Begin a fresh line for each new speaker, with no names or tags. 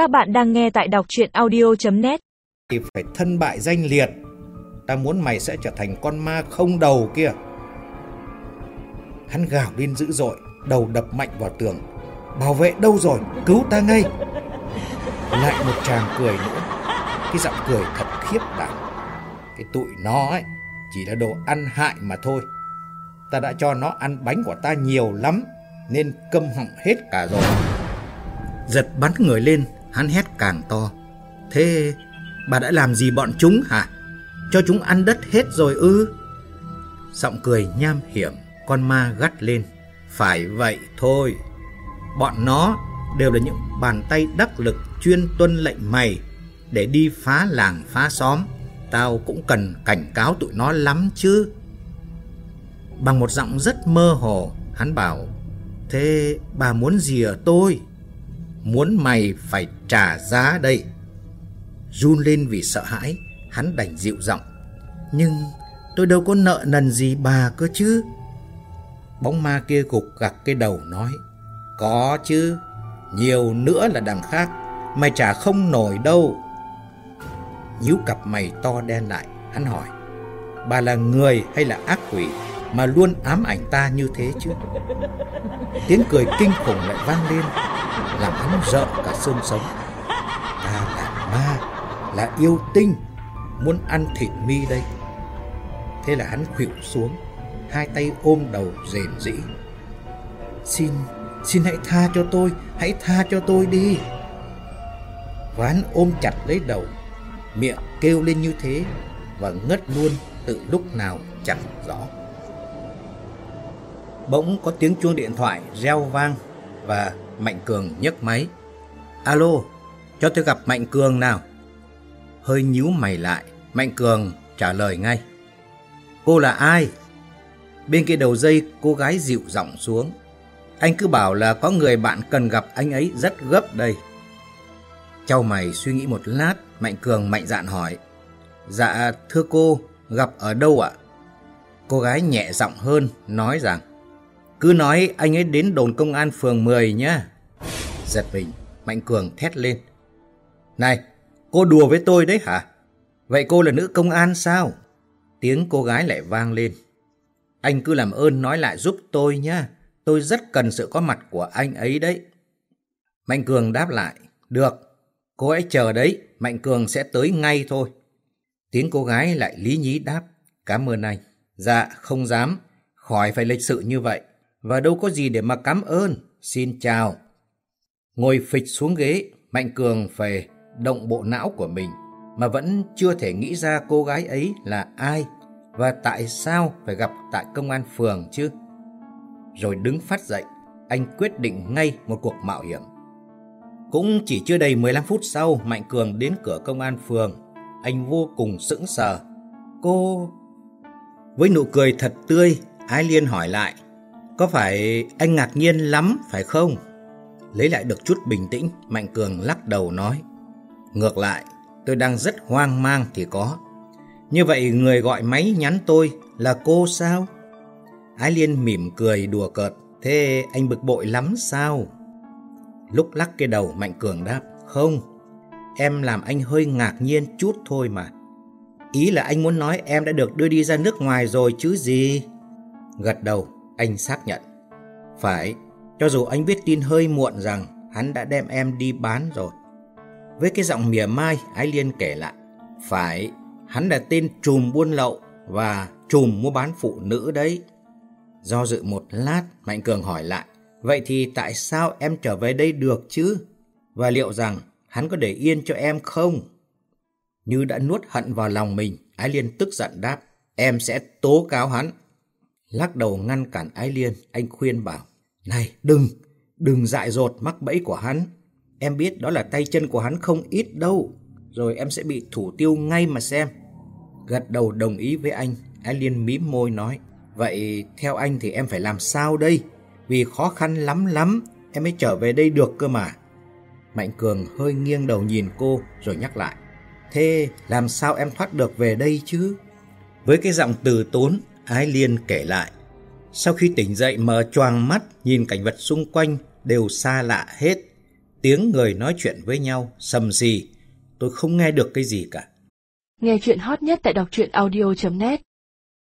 Các bạn đang nghe tại đọc chuyện audio.net
Thì phải thân bại danh liệt. Ta muốn mày sẽ trở thành con ma không đầu kia. Hắn gào lên dữ dội, Đầu đập mạnh vào tường. Bảo vệ đâu rồi? Cứu ta ngay. Lại một chàng cười nữa. Cái giọng cười thật khiếp đảm. Cái tụi nó ấy, Chỉ là đồ ăn hại mà thôi. Ta đã cho nó ăn bánh của ta nhiều lắm, Nên câm họng hết cả rồi. Giật bắn người lên. Hắn hét càng to. Thế, bà đã làm gì bọn chúng hả? Cho chúng ăn đất hết rồi ư? Giọng cười nham hiểm, Con ma gắt lên. Phải vậy thôi. Bọn nó đều là những bàn tay đắc lực Chuyên tuân lệnh mày Để đi phá làng, phá xóm. Tao cũng cần cảnh cáo tụi nó lắm chứ. Bằng một giọng rất mơ hồ, Hắn bảo, Thế bà muốn gì ở tôi? Muốn mày phải trả giá đây. Run lên vì sợ hãi, Hắn đành dịu giọng. Nhưng tôi đâu có nợ nần gì bà cơ chứ. Bóng ma kia gục gặc cái đầu nói, Có chứ, Nhiều nữa là đằng khác, Mày trả không nổi đâu. Nhíu cặp mày to đen lại, Hắn hỏi, Bà là người hay là ác quỷ Mà luôn ám ảnh ta như thế chứ? Tiếng cười kinh khủng lại vang lên. Làm hắn rợn cả xương sống. Ta là ma, Là yêu tinh, Muốn ăn thịt mi đây. Thế là hắn khuỵu xuống, Hai tay ôm đầu rền rĩ. Xin Xin hãy tha cho tôi, Hãy tha cho tôi đi. Và hắn ôm chặt lấy đầu, Miệng kêu lên như thế Và ngất luôn từ lúc nào chẳng rõ. Bỗng có tiếng chuông điện thoại reo vang. Và Mạnh Cường nhấc máy. Alo, Cho tôi gặp Mạnh Cường nào. Hơi nhíu mày lại, Mạnh Cường trả lời ngay. Cô là ai? Bên kia đầu dây, cô gái dịu giọng xuống. Anh cứ bảo là có người bạn cần gặp anh ấy rất gấp đây. Châu mày suy nghĩ một lát, Mạnh Cường mạnh dạn hỏi. Dạ thưa cô, Gặp ở đâu ạ? Cô gái nhẹ giọng hơn, Nói rằng. Cứ nói anh ấy đến đồn công an phường 10 nhá. Giật mình, Mạnh Cường thét lên. Này, cô đùa với tôi đấy hả? Vậy cô là nữ công an sao? Tiếng cô gái lại vang lên. Anh cứ làm ơn nói lại giúp tôi nhá. Tôi rất cần sự có mặt của anh ấy đấy. Mạnh Cường đáp lại. Được, Cô ấy chờ đấy. Mạnh Cường sẽ tới ngay thôi. Tiếng cô gái lại lý nhí đáp. Cảm ơn anh. Dạ không dám. Khỏi phải lịch sự như vậy. Và đâu có gì để mà cảm ơn. Xin chào. Ngồi phịch xuống ghế, Mạnh Cường phải động bộ não của mình, Mà vẫn chưa thể nghĩ ra cô gái ấy là ai Và tại sao phải gặp tại công an phường chứ. Rồi đứng phát dậy, Anh quyết định ngay một cuộc mạo hiểm. Cũng chỉ chưa đầy 15 phút sau, Mạnh Cường đến cửa công an phường. Anh vô cùng sững sờ. Cô... Với nụ cười thật tươi, Ái Liên hỏi lại. Có phải anh ngạc nhiên lắm, phải không? Lấy lại được chút bình tĩnh, Mạnh Cường lắc đầu nói. Ngược lại, tôi đang rất hoang mang thì có. Như vậy người gọi máy nhắn tôi là cô sao? Ái Liên mỉm cười đùa cợt. Thế anh bực bội lắm sao? Lúc lắc cái đầu, Mạnh Cường đáp. Không, Em làm anh hơi ngạc nhiên chút thôi mà. Ý là anh muốn nói em đã được đưa đi ra nước ngoài rồi chứ gì? Gật đầu anh xác nhận. Phải, Cho dù anh biết tin hơi muộn rằng Hắn đã đem em đi bán rồi. Với cái giọng mỉa mai, Ái Liên kể lại. Phải, Hắn là tên trùm buôn lậu Và trùm mua bán phụ nữ đấy. Do dự một lát, Mạnh Cường hỏi lại, Vậy thì tại sao em trở về đây được chứ? Và liệu rằng Hắn có để yên cho em không? Như đã nuốt hận vào lòng mình, Ái Liên tức giận đáp, Em sẽ tố cáo hắn. Lắc đầu ngăn cản Ái Liên. Anh khuyên bảo, Này, đừng Đừng dại dột mắc bẫy của hắn. Em biết đó là tay chân của hắn không ít đâu. Rồi em sẽ bị thủ tiêu ngay mà xem. Gật đầu đồng ý với anh. Ái Liên mím môi nói, Vậy theo anh thì em phải làm sao đây? Vì khó khăn lắm lắm, Em mới trở về đây được cơ mà. Mạnh Cường hơi nghiêng đầu nhìn cô Rồi nhắc lại, Thế làm sao em thoát được về đây chứ? Với cái giọng từ tốn Ái Liên kể lại. Sau khi tỉnh dậy mở choàng mắt Nhìn cảnh vật xung quanh đều xa lạ hết. Tiếng người nói chuyện với nhau sầm gì, tôi không nghe được cái gì cả.
Nghe chuyện hot nhất tại đọc truyện audio.net